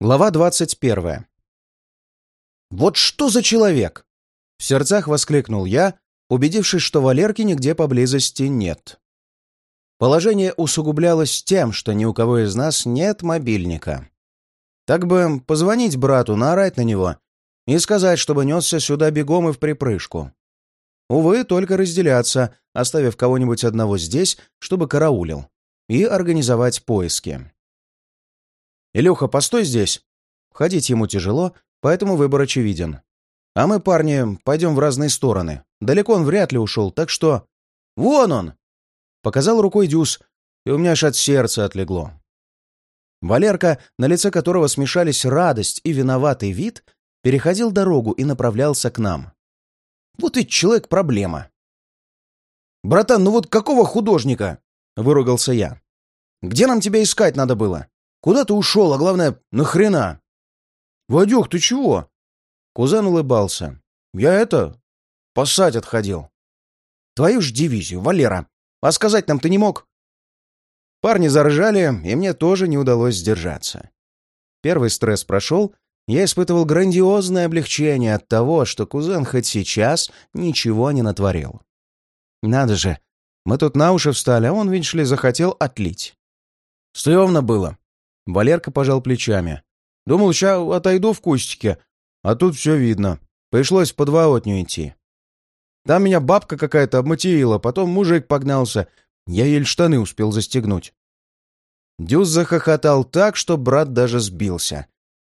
Глава двадцать первая. «Вот что за человек!» В сердцах воскликнул я, убедившись, что Валерки нигде поблизости нет. Положение усугублялось тем, что ни у кого из нас нет мобильника. Так бы позвонить брату, наорать на него и сказать, чтобы несся сюда бегом и в припрыжку. Увы, только разделяться, оставив кого-нибудь одного здесь, чтобы караулил, и организовать поиски. «Илюха, постой здесь!» Ходить ему тяжело, поэтому выбор очевиден. А мы, парни, пойдем в разные стороны. Далеко он вряд ли ушел, так что... Вон он! Показал рукой Дюс, и у меня аж от сердца отлегло. Валерка, на лице которого смешались радость и виноватый вид, переходил дорогу и направлялся к нам. Вот ведь человек проблема. «Братан, ну вот какого художника?» — выругался я. «Где нам тебя искать надо было? Куда ты ушел, а главное, нахрена?» «Вадюх, ты чего?» Кузен улыбался. «Я это... пасать отходил». «Твою ж дивизию, Валера! А сказать нам ты не мог?» Парни заржали, и мне тоже не удалось сдержаться. Первый стресс прошел, я испытывал грандиозное облегчение от того, что кузен хоть сейчас ничего не натворил. Надо же, мы тут на уши встали, а он, видишь ли, захотел отлить. Стремно было. Валерка пожал плечами. «Думал, ща отойду в кустике, а тут все видно. Пришлось в подворотню идти. Там меня бабка какая-то обматерила, потом мужик погнался. Я еле штаны успел застегнуть». Дюз захохотал так, что брат даже сбился.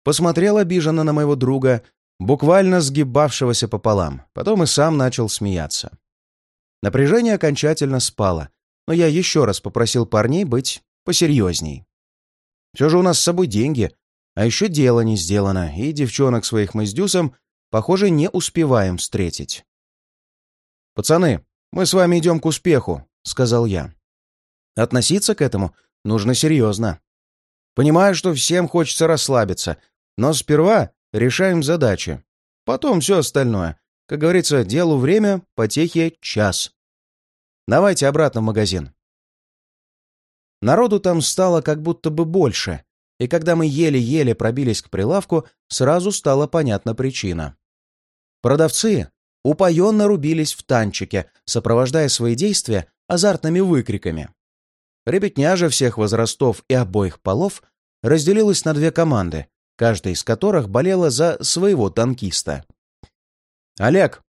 Посмотрел обиженно на моего друга, буквально сгибавшегося пополам. Потом и сам начал смеяться. Напряжение окончательно спало, но я еще раз попросил парней быть посерьезней. Все же у нас с собой деньги, а еще дело не сделано, и девчонок своих мы с Дюсом, похоже, не успеваем встретить. «Пацаны, мы с вами идем к успеху», — сказал я. Относиться к этому нужно серьезно. Понимаю, что всем хочется расслабиться, но сперва решаем задачи. Потом все остальное. Как говорится, делу время, потехе час. Давайте обратно в магазин. Народу там стало как будто бы больше, и когда мы еле-еле пробились к прилавку, сразу стала понятна причина. Продавцы упоенно рубились в танчике, сопровождая свои действия азартными выкриками. Ребятня же всех возрастов и обоих полов разделилась на две команды, каждая из которых болела за своего танкиста. «Олег!»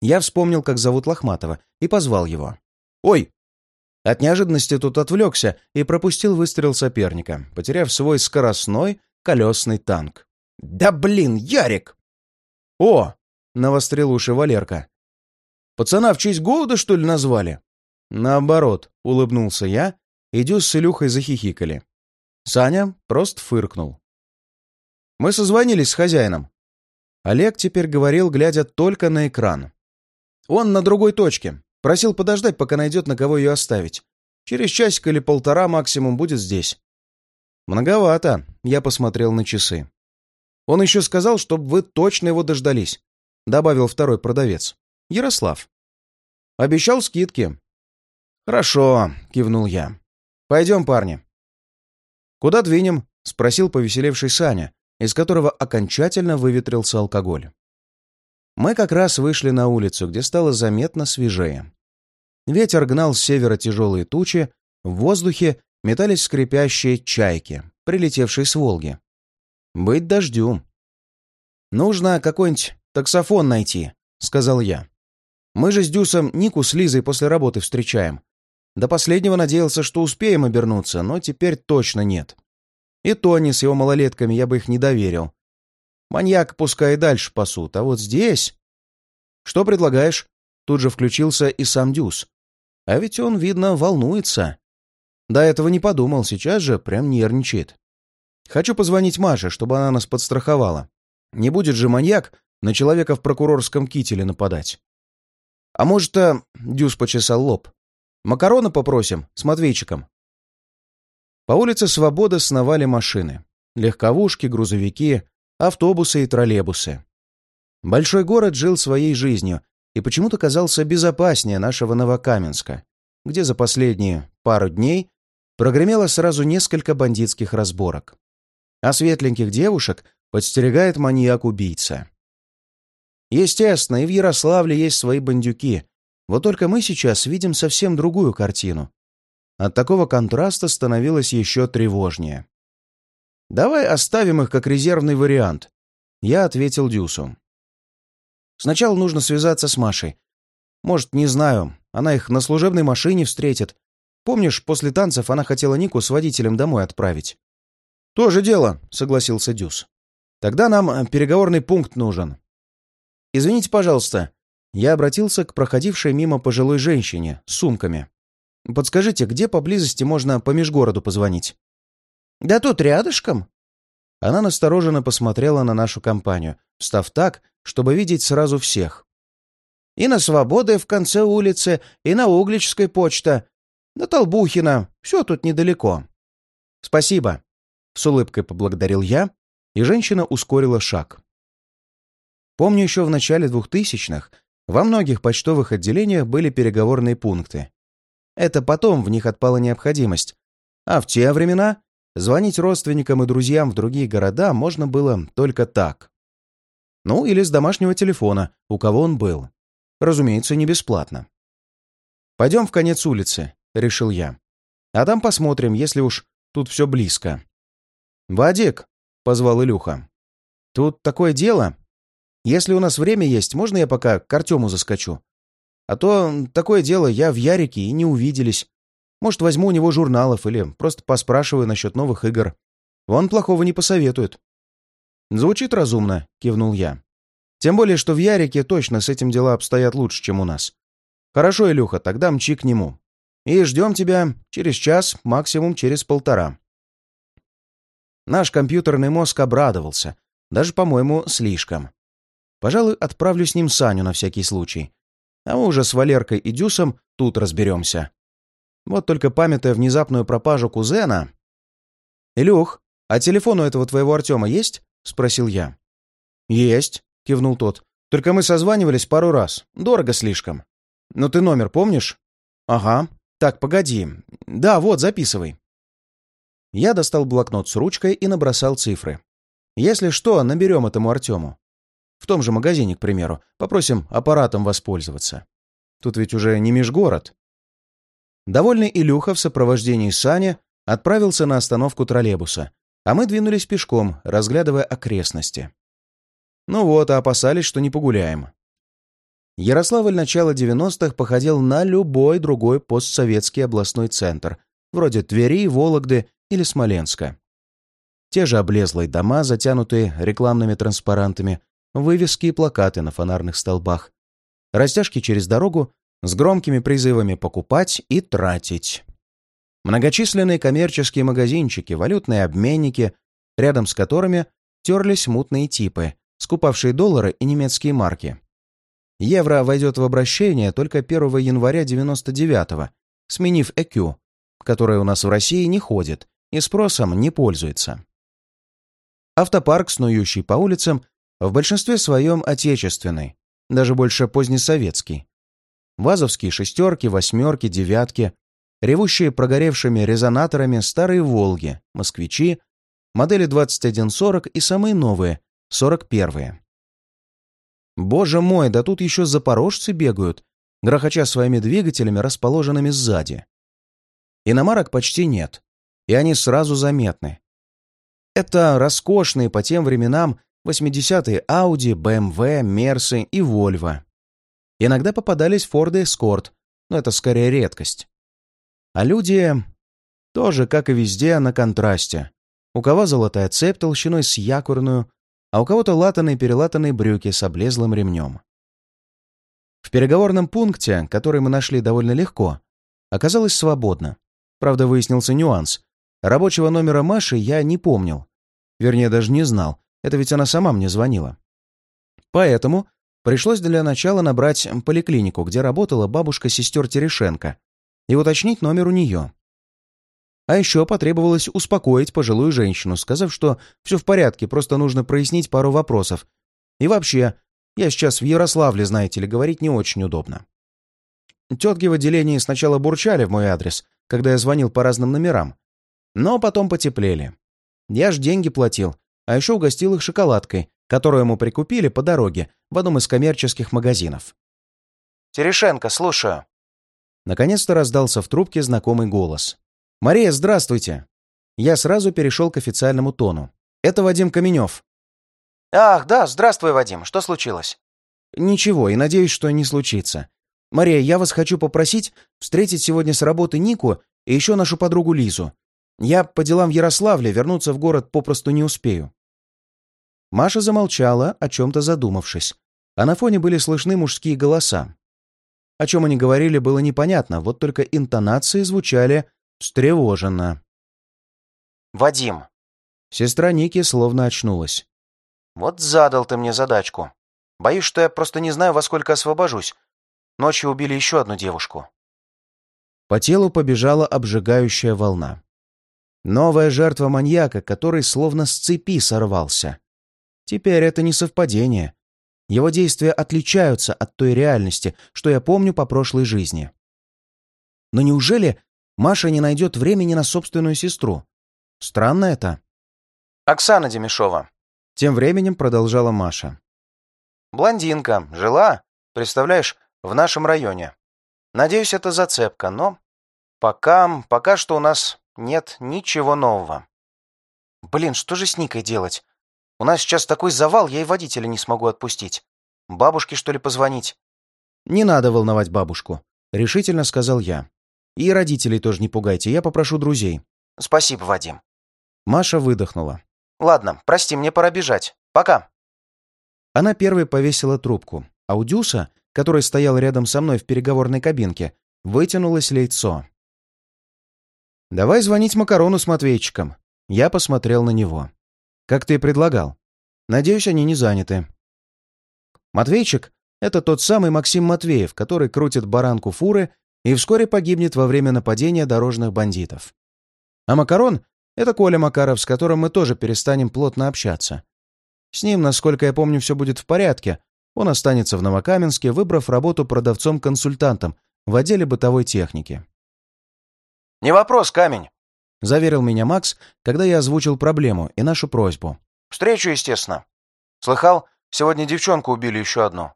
Я вспомнил, как зовут Лохматова, и позвал его. «Ой, от неожиданности тут отвлекся и пропустил выстрел соперника, потеряв свой скоростной колесный танк. «Да блин, Ярик!» «О!» — навострил уши Валерка. «Пацана в честь голода, что ли, назвали?» «Наоборот», — улыбнулся я, и Дюс с Илюхой захихикали. Саня просто фыркнул. Мы созвонились с хозяином. Олег теперь говорил, глядя только на экран. Он на другой точке, Просил подождать, пока найдет, на кого ее оставить. Через часик или полтора максимум будет здесь. Многовато, я посмотрел на часы. Он еще сказал, чтобы вы точно его дождались, добавил второй продавец. Ярослав. Обещал скидки. Хорошо, кивнул я. Пойдем, парни. Куда двинем? спросил повеселевший Саня, из которого окончательно выветрился алкоголь. Мы как раз вышли на улицу, где стало заметно свежее. Ветер гнал с севера тяжелые тучи, в воздухе метались скрипящие чайки, прилетевшие с Волги. «Быть дождю». «Нужно какой-нибудь таксофон найти», — сказал я. «Мы же с Дюсом Нику с Лизой после работы встречаем. До последнего надеялся, что успеем обернуться, но теперь точно нет. И Тони с его малолетками я бы их не доверил. Маньяк пускай и дальше пасут, а вот здесь...» «Что предлагаешь?» Тут же включился и сам Дюс. А ведь он, видно, волнуется. До этого не подумал, сейчас же прям нервничает. Хочу позвонить Маше, чтобы она нас подстраховала. Не будет же маньяк на человека в прокурорском кителе нападать. А может, а... Дюс почесал лоб. Макарона попросим с Матвейчиком. По улице Свободы сновали машины. Легковушки, грузовики, автобусы и троллейбусы. Большой город жил своей жизнью, и почему-то казался безопаснее нашего Новокаменска, где за последние пару дней прогремело сразу несколько бандитских разборок. а светленьких девушек подстерегает маньяк-убийца. Естественно, и в Ярославле есть свои бандюки, вот только мы сейчас видим совсем другую картину. От такого контраста становилось еще тревожнее. «Давай оставим их как резервный вариант», — я ответил Дюсу. «Сначала нужно связаться с Машей. Может, не знаю, она их на служебной машине встретит. Помнишь, после танцев она хотела Нику с водителем домой отправить?» «То дело», — согласился Дюс. «Тогда нам э, переговорный пункт нужен». «Извините, пожалуйста». Я обратился к проходившей мимо пожилой женщине с сумками. «Подскажите, где поблизости можно по межгороду позвонить?» «Да тут рядышком». Она настороженно посмотрела на нашу компанию, встав так, чтобы видеть сразу всех. «И на Свободы в конце улицы, и на Угличской почта, на Толбухина, все тут недалеко». «Спасибо», — с улыбкой поблагодарил я, и женщина ускорила шаг. Помню, еще в начале двухтысячных во многих почтовых отделениях были переговорные пункты. Это потом в них отпала необходимость. А в те времена Звонить родственникам и друзьям в другие города можно было только так. Ну, или с домашнего телефона, у кого он был. Разумеется, не бесплатно. «Пойдем в конец улицы», — решил я. «А там посмотрим, если уж тут все близко». «Вадик», — позвал Илюха. «Тут такое дело. Если у нас время есть, можно я пока к Артему заскочу? А то такое дело, я в Ярике и не увиделись. Может, возьму у него журналов или просто поспрашиваю насчет новых игр. Он плохого не посоветует. Звучит разумно, кивнул я. Тем более, что в Ярике точно с этим дела обстоят лучше, чем у нас. Хорошо, Илюха, тогда мчи к нему. И ждем тебя через час, максимум через полтора. Наш компьютерный мозг обрадовался. Даже, по-моему, слишком. Пожалуй, отправлю с ним Саню на всякий случай. А мы уже с Валеркой и Дюсом тут разберемся. Вот только памятая внезапную пропажу кузена... «Илюх, а телефон у этого твоего Артема есть?» — спросил я. «Есть», — кивнул тот. «Только мы созванивались пару раз. Дорого слишком». «Ну ты номер помнишь?» «Ага. Так, погоди. Да, вот, записывай». Я достал блокнот с ручкой и набросал цифры. «Если что, наберем этому Артему. В том же магазине, к примеру. Попросим аппаратом воспользоваться. Тут ведь уже не межгород. Довольный Илюха в сопровождении Сани отправился на остановку троллейбуса, а мы двинулись пешком, разглядывая окрестности. Ну вот, а опасались, что не погуляем. Ярославль начала 90-х походил на любой другой постсоветский областной центр, вроде Твери, Вологды или Смоленска. Те же облезлые дома, затянутые рекламными транспарантами, вывески и плакаты на фонарных столбах, растяжки через дорогу с громкими призывами покупать и тратить. Многочисленные коммерческие магазинчики, валютные обменники, рядом с которыми терлись мутные типы, скупавшие доллары и немецкие марки. Евро войдет в обращение только 1 января 99-го, сменив ЭКЮ, которое у нас в России не ходит и спросом не пользуется. Автопарк, снующий по улицам, в большинстве своем отечественный, даже больше позднесоветский. Вазовские шестерки, восьмерки, девятки, ревущие прогоревшими резонаторами старые «Волги», «Москвичи», модели 2140 и самые новые, 41-е. Боже мой, да тут еще запорожцы бегают, грохоча своими двигателями, расположенными сзади. Иномарок почти нет, и они сразу заметны. Это роскошные по тем временам 80-е Audi, BMW, Мерсы и Volvo. Иногда попадались Форды Эскорт, но это скорее редкость. А люди тоже, как и везде, на контрасте. У кого золотая цепь толщиной с якорную, а у кого-то латаные-перелатанные брюки с облезлым ремнем. В переговорном пункте, который мы нашли довольно легко, оказалось свободно. Правда, выяснился нюанс. Рабочего номера Маши я не помнил. Вернее, даже не знал. Это ведь она сама мне звонила. Поэтому Пришлось для начала набрать поликлинику, где работала бабушка сестер Терешенко, и уточнить номер у нее. А еще потребовалось успокоить пожилую женщину, сказав, что все в порядке, просто нужно прояснить пару вопросов. И вообще, я сейчас в Ярославле, знаете ли, говорить не очень удобно. Тетки в отделении сначала бурчали в мой адрес, когда я звонил по разным номерам, но потом потеплели. Я ж деньги платил, а еще угостил их шоколадкой, которую мы прикупили по дороге в одном из коммерческих магазинов. «Терешенко, слушаю». Наконец-то раздался в трубке знакомый голос. «Мария, здравствуйте!» Я сразу перешел к официальному тону. «Это Вадим Каменев». «Ах, да, здравствуй, Вадим. Что случилось?» «Ничего, и надеюсь, что не случится. Мария, я вас хочу попросить встретить сегодня с работы Нику и еще нашу подругу Лизу. Я по делам в Ярославле, вернуться в город попросту не успею». Маша замолчала, о чем-то задумавшись, а на фоне были слышны мужские голоса. О чем они говорили, было непонятно, вот только интонации звучали встревоженно. «Вадим!» Сестра Ники словно очнулась. «Вот задал ты мне задачку. Боюсь, что я просто не знаю, во сколько освобожусь. Ночью убили еще одну девушку». По телу побежала обжигающая волна. Новая жертва маньяка, который словно с цепи сорвался. Теперь это не совпадение. Его действия отличаются от той реальности, что я помню по прошлой жизни. Но неужели Маша не найдет времени на собственную сестру? Странно это. «Оксана Демешова», — тем временем продолжала Маша. «Блондинка. Жила, представляешь, в нашем районе. Надеюсь, это зацепка, но пока, пока что у нас нет ничего нового. Блин, что же с Никой делать? У нас сейчас такой завал, я и водителя не смогу отпустить. Бабушке, что ли, позвонить?» «Не надо волновать бабушку», — решительно сказал я. «И родителей тоже не пугайте, я попрошу друзей». «Спасибо, Вадим». Маша выдохнула. «Ладно, прости, мне пора бежать. Пока». Она первой повесила трубку, а у Дюса, который стоял рядом со мной в переговорной кабинке, вытянулось лицо. «Давай звонить Макарону с Матвейчиком». Я посмотрел на него. Как ты и предлагал. Надеюсь, они не заняты. Матвейчик — это тот самый Максим Матвеев, который крутит баранку фуры и вскоре погибнет во время нападения дорожных бандитов. А Макарон — это Коля Макаров, с которым мы тоже перестанем плотно общаться. С ним, насколько я помню, все будет в порядке. Он останется в Новокаменске, выбрав работу продавцом-консультантом в отделе бытовой техники. «Не вопрос, камень!» — заверил меня Макс, когда я озвучил проблему и нашу просьбу. «Встречу, естественно. Слыхал, сегодня девчонку убили еще одну».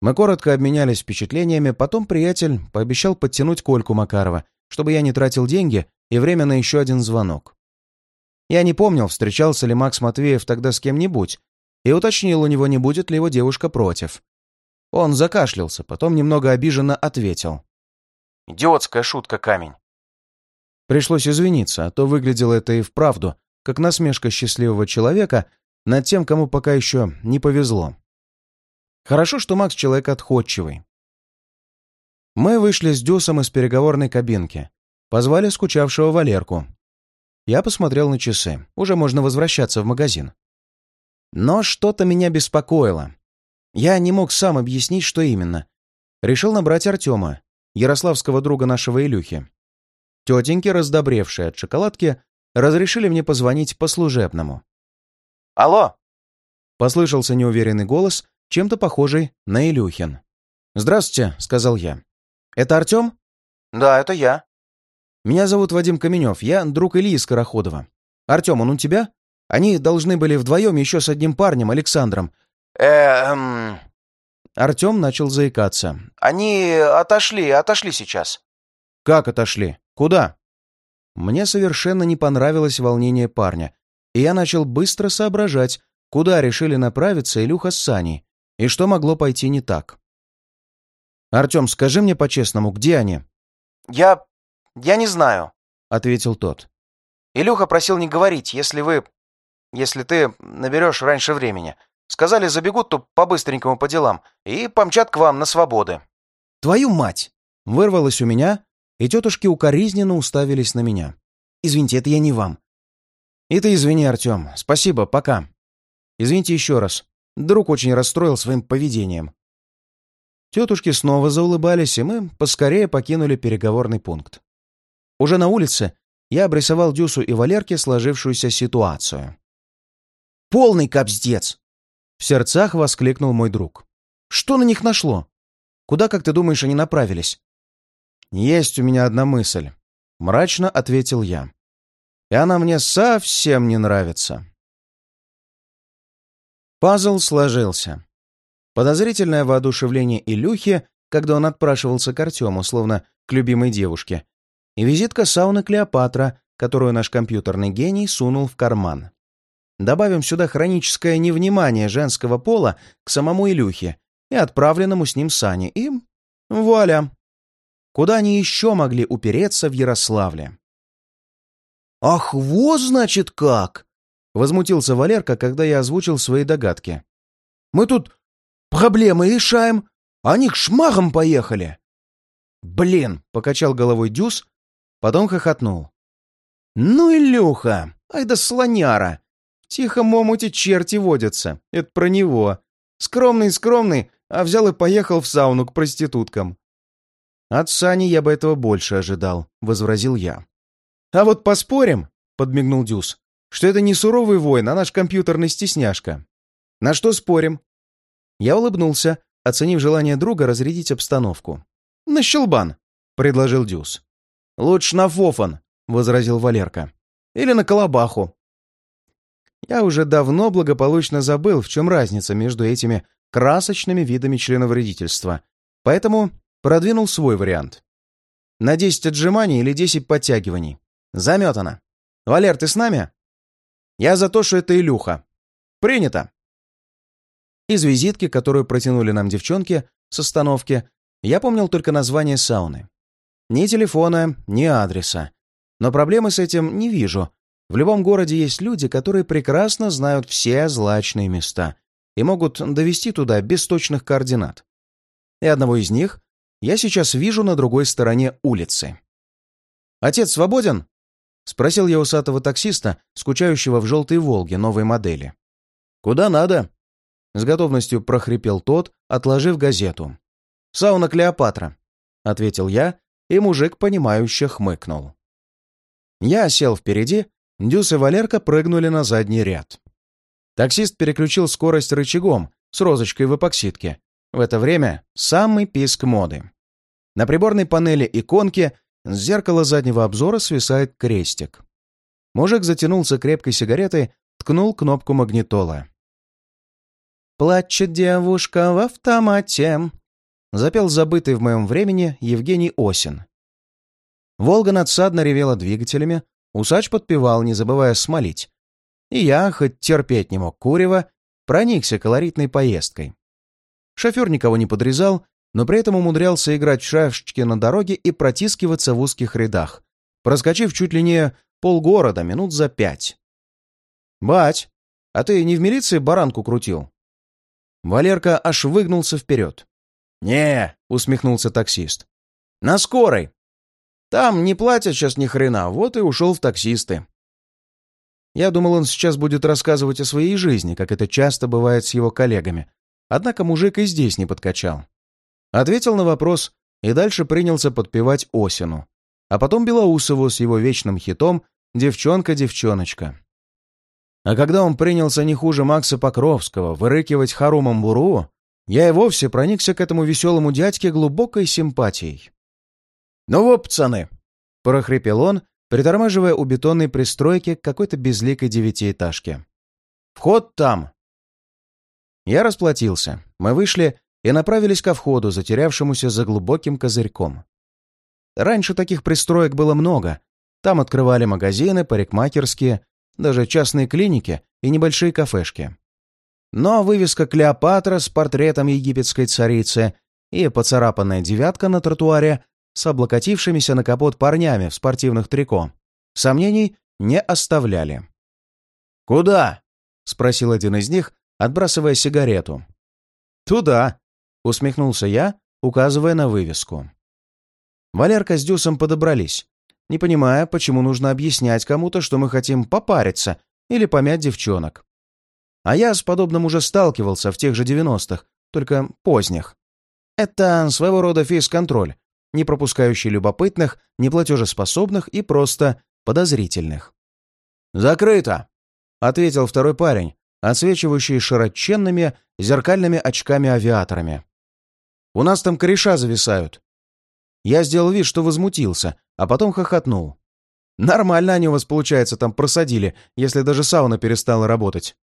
Мы коротко обменялись впечатлениями, потом приятель пообещал подтянуть Кольку Макарова, чтобы я не тратил деньги и время на еще один звонок. Я не помнил, встречался ли Макс Матвеев тогда с кем-нибудь, и уточнил у него, не будет ли его девушка против. Он закашлялся, потом немного обиженно ответил. «Идиотская шутка, камень. Пришлось извиниться, а то выглядело это и вправду, как насмешка счастливого человека над тем, кому пока еще не повезло. Хорошо, что Макс человек отходчивый. Мы вышли с Дюсом из переговорной кабинки. Позвали скучавшего Валерку. Я посмотрел на часы. Уже можно возвращаться в магазин. Но что-то меня беспокоило. Я не мог сам объяснить, что именно. Решил набрать Артема, ярославского друга нашего Илюхи. Тетеньки, раздобревшие от шоколадки, разрешили мне позвонить по служебному. «Алло!» — послышался неуверенный голос, чем-то похожий на Илюхин. «Здравствуйте», — сказал я. «Это Артем?» «Да, это я». «Меня зовут Вадим Каменев, я друг Ильи Скороходова. Артем, он у тебя? Они должны были вдвоем еще с одним парнем, Александром». «Эм...» Артем начал заикаться. «Они отошли, отошли сейчас». «Как отошли? Куда?» Мне совершенно не понравилось волнение парня, и я начал быстро соображать, куда решили направиться Илюха с Саней, и что могло пойти не так. «Артем, скажи мне по-честному, где они?» «Я... я не знаю», — ответил тот. «Илюха просил не говорить, если вы... если ты наберешь раньше времени. Сказали, забегут то по-быстренькому по делам и помчат к вам на свободы». «Твою мать!» — вырвалось у меня, и тетушки укоризненно уставились на меня. «Извините, это я не вам». «И ты извини, Артем. Спасибо, пока». «Извините еще раз. Друг очень расстроил своим поведением». Тетушки снова заулыбались, и мы поскорее покинули переговорный пункт. Уже на улице я обрисовал Дюсу и Валерке сложившуюся ситуацию. «Полный капздец!» В сердцах воскликнул мой друг. «Что на них нашло? Куда, как ты думаешь, они направились?» «Есть у меня одна мысль», — мрачно ответил я. и она мне совсем не нравится. Пазл сложился. Подозрительное воодушевление Илюхи, когда он отпрашивался к Артему, словно к любимой девушке, и визитка сауны Клеопатра, которую наш компьютерный гений сунул в карман. Добавим сюда хроническое невнимание женского пола к самому Илюхе и отправленному с ним Сане, и вуаля! Куда они еще могли упереться в Ярославле? «Ах, вот значит как!» — возмутился Валерка, когда я озвучил свои догадки. «Мы тут проблемы решаем, а они к шмагам поехали!» «Блин!» — покачал головой Дюс, потом хохотнул. «Ну, Илюха, ай да слоняра! В тихом черти водятся, это про него. Скромный-скромный, а взял и поехал в сауну к проституткам». «От Сани я бы этого больше ожидал», — возразил я. «А вот поспорим», — подмигнул Дюс, «что это не суровый воин, а наш компьютерный стесняшка». «На что спорим?» Я улыбнулся, оценив желание друга разрядить обстановку. «На щелбан», — предложил Дюс. «Лучше на фофан», — возразил Валерка. «Или на колобаху». Я уже давно благополучно забыл, в чем разница между этими красочными видами членовредительства, поэтому продвинул свой вариант. На 10 отжиманий или 10 подтягиваний. Заметано. Валер, ты с нами? Я за то, что это Илюха. Принято. Из визитки, которую протянули нам девчонки с остановки, я помнил только название сауны. Ни телефона, ни адреса. Но проблемы с этим не вижу. В любом городе есть люди, которые прекрасно знают все злачные места и могут довести туда без точных координат. И одного из них я сейчас вижу на другой стороне улицы. «Отец свободен?» — спросил я усатого таксиста, скучающего в желтой «Волге» новой модели. «Куда надо?» — с готовностью прохрипел тот, отложив газету. «Сауна Клеопатра», — ответил я, и мужик, понимающе хмыкнул. Я сел впереди, Дюс и Валерка прыгнули на задний ряд. Таксист переключил скорость рычагом с розочкой в эпоксидке. В это время самый писк моды. На приборной панели иконки с зеркала заднего обзора свисает крестик. Мужик затянулся крепкой сигаретой, ткнул кнопку магнитола. «Плачет девушка в автомате», — запел забытый в моем времени Евгений Осин. Волга надсадно ревела двигателями, усач подпевал, не забывая смолить. И я, хоть терпеть не мог курева, проникся колоритной поездкой. Шофер никого не подрезал, но при этом умудрялся играть в шашечки на дороге и протискиваться в узких рядах, проскочив чуть ли не полгорода минут за пять. «Бать, а ты не в милиции баранку крутил?» Валерка аж выгнулся вперед. «Не», — усмехнулся таксист. «На скорой. Там не платят сейчас ни хрена, вот и ушел в таксисты». Я думал, он сейчас будет рассказывать о своей жизни, как это часто бывает с его коллегами. Однако мужик и здесь не подкачал. Ответил на вопрос и дальше принялся подпевать Осину. А потом Белоусову с его вечным хитом «Девчонка-девчоночка». А когда он принялся не хуже Макса Покровского вырыкивать Харумом Буру, я и вовсе проникся к этому веселому дядьке глубокой симпатией. «Ну вот, пацаны!» — прохрипел он, притормаживая у бетонной пристройки к какой-то безликой девятиэтажке. «Вход там!» Я расплатился. Мы вышли и направились ко входу, затерявшемуся за глубоким козырьком. Раньше таких пристроек было много. Там открывали магазины, парикмахерские, даже частные клиники и небольшие кафешки. Но вывеска «Клеопатра» с портретом египетской царицы и поцарапанная девятка на тротуаре с облокотившимися на капот парнями в спортивных трико сомнений не оставляли. «Куда?» — спросил один из них, отбрасывая сигарету. «Туда», — усмехнулся я, указывая на вывеску. Валерка с Дюсом подобрались, не понимая, почему нужно объяснять кому-то, что мы хотим попариться или помять девчонок. А я с подобным уже сталкивался в тех же девяностых, только поздних. Это своего рода фейс-контроль, не пропускающий любопытных, неплатежеспособных и просто подозрительных. «Закрыто!» — ответил второй парень, отсвечивающий широченными зеркальными очками-авиаторами. У нас там кореша зависают». Я сделал вид, что возмутился, а потом хохотнул. Нормально они у вас, получается, там просадили, если даже сауна перестала работать.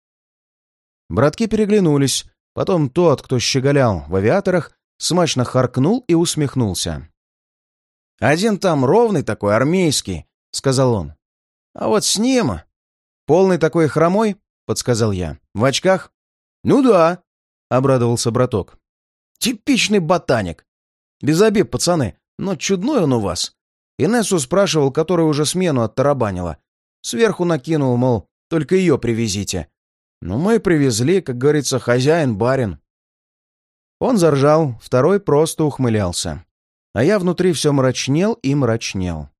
Братки переглянулись. Потом тот, кто щеголял в авиаторах, смачно харкнул и усмехнулся. «Один там ровный такой, армейский», — сказал он. «А вот с ним...» «Полный такой хромой?» — подсказал я. «В очках?» «Ну да», — обрадовался браток. «Типичный ботаник. Без обид, пацаны, но чудной он у вас. Инессу спрашивал, которая уже смену оттарабанила. Сверху накинул, мол, только ее привезите. Ну, мы привезли, как говорится, хозяин-барин. Он заржал, второй просто ухмылялся. А я внутри все мрачнел и мрачнел.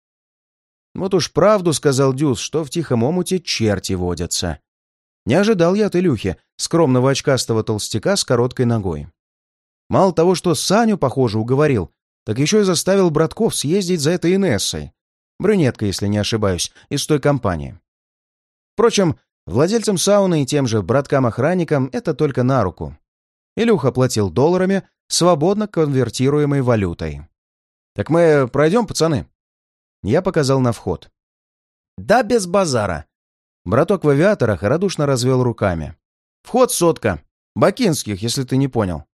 Вот уж правду сказал Дюс, что в тихом омуте черти водятся. Не ожидал я от Илюхи, скромного очкастого толстяка с короткой ногой. Мало того, что Саню, похоже, уговорил, так еще и заставил братков съездить за этой Инессой. Брюнетка, если не ошибаюсь, из той компании. Впрочем, владельцам сауны и тем же браткам-охранникам это только на руку. Илюха платил долларами, свободно конвертируемой валютой. «Так мы пройдем, пацаны?» Я показал на вход. «Да без базара!» Браток в авиаторах радушно развел руками. «Вход сотка. Бакинских, если ты не понял».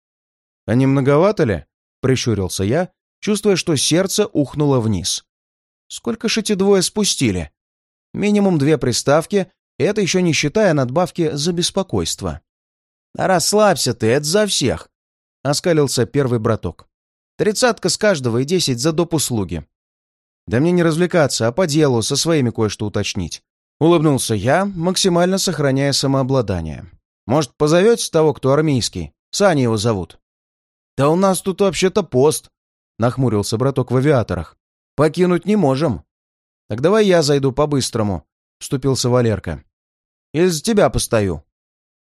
«А не многовато ли?» — прищурился я, чувствуя, что сердце ухнуло вниз. Сколько ж эти двое спустили? Минимум две приставки, это еще не считая надбавки за беспокойство. «А расслабься ты, это за всех!» — оскалился первый браток. «Тридцатка с каждого и десять за доп. услуги». «Да мне не развлекаться, а по делу со своими кое-что уточнить». Улыбнулся я, максимально сохраняя самообладание. «Может, позовете того, кто армейский? Саня его зовут». «Да у нас тут вообще-то пост», Нахмурился браток в авиаторах. «Покинуть не можем». «Так давай я зайду по-быстрому», — вступился Валерка. «Из тебя постою».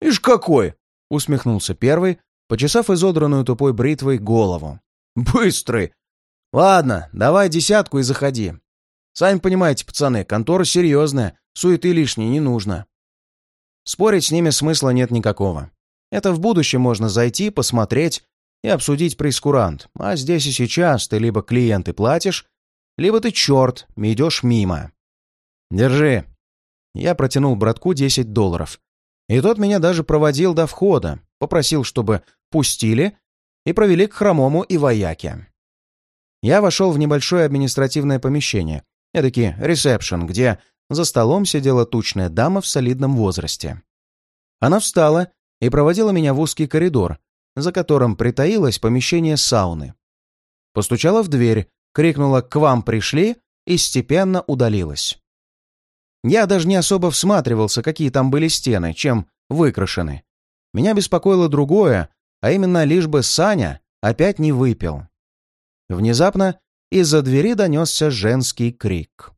«Ишь какой!» — усмехнулся первый, почесав изодранную тупой бритвой голову. «Быстрый! Ладно, давай десятку и заходи. Сами понимаете, пацаны, контора серьезная, суеты лишней не нужно». Спорить с ними смысла нет никакого. Это в будущем можно зайти, посмотреть и обсудить прейскурант, а здесь и сейчас ты либо клиенты платишь, либо ты черт, идешь мимо. Держи. Я протянул братку 10 долларов. И тот меня даже проводил до входа, попросил, чтобы пустили и провели к хромому и вояке. Я вошел в небольшое административное помещение, эдакий ресепшн, где за столом сидела тучная дама в солидном возрасте. Она встала и проводила меня в узкий коридор, за которым притаилось помещение сауны. Постучала в дверь, крикнула «К вам пришли!» и степенно удалилась. Я даже не особо всматривался, какие там были стены, чем выкрашены. Меня беспокоило другое, а именно лишь бы Саня опять не выпил. Внезапно из-за двери донесся женский крик.